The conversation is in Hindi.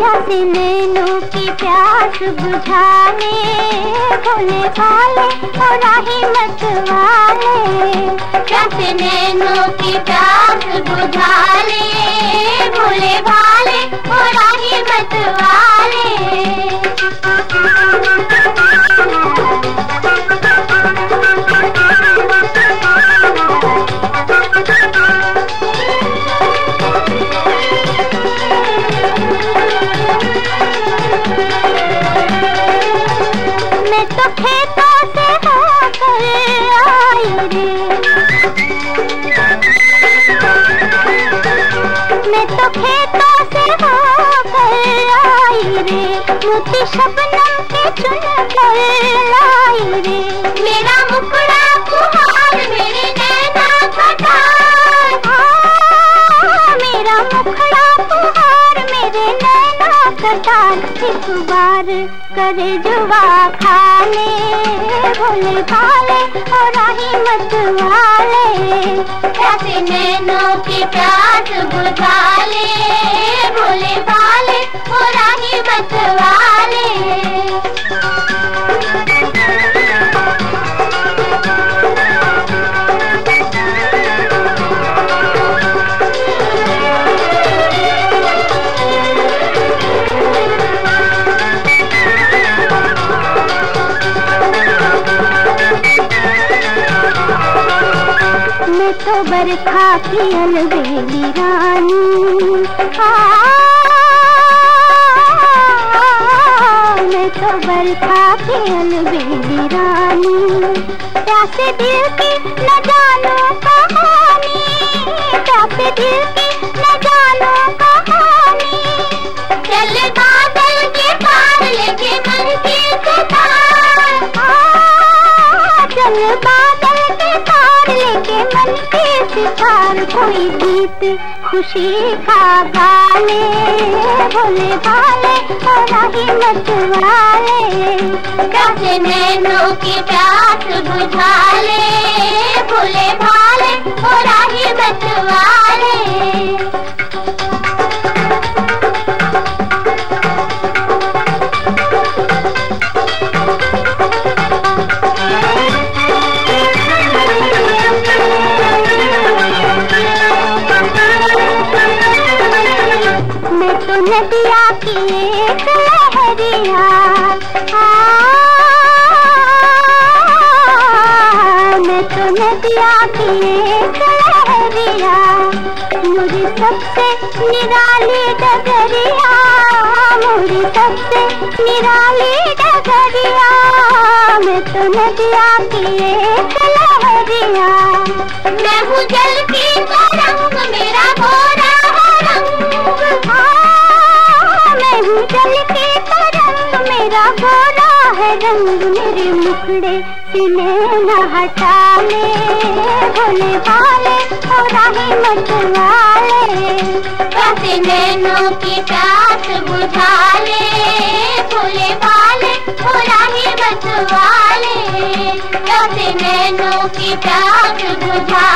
प्यासे की प्यास बुझाने भोले भाले और राही मत वाले प्यासे की प्यास बुझाने भोले भाले और राही मत तो खेतों से होकर आई रे मैं तो खेतों से होकर आई रे मोती शबनम के चुन कर लाई रे नैना एक बार करे जुआ खाने। भोले भाले और राही मत वाले। कैसे नैनों की प्यास बुझा ले। मैं तो बरखा की अलबेली रानी। आ, तो बरखा की अलबेली रानी। प्यासे दिल की न जानो कहानी प्यासे दिल की न जानो बादल के पार लेके मन की चल बादल कोई गीत खुशी का गाले, भोले भाले और राही मत वाले कैसे नैनों की प्यास बुझा ले नदिया की एक लहरिया मैं तो नदिया की एक लहरिया, मुझे सबसे निराली डगरिया, मुझे सबसे निराली डगरिया, मैं तो नदिया की एक लहरिया। मैं हूँ जल की गोरा है रंग मेरे मुखड़े? सिले न हटा ले भोले भाले और राही मत वाले कैसे नैनों की प्यास बुझा ले भोले भाले और राही मत वाले कैसे नैनों की प्यास बुझा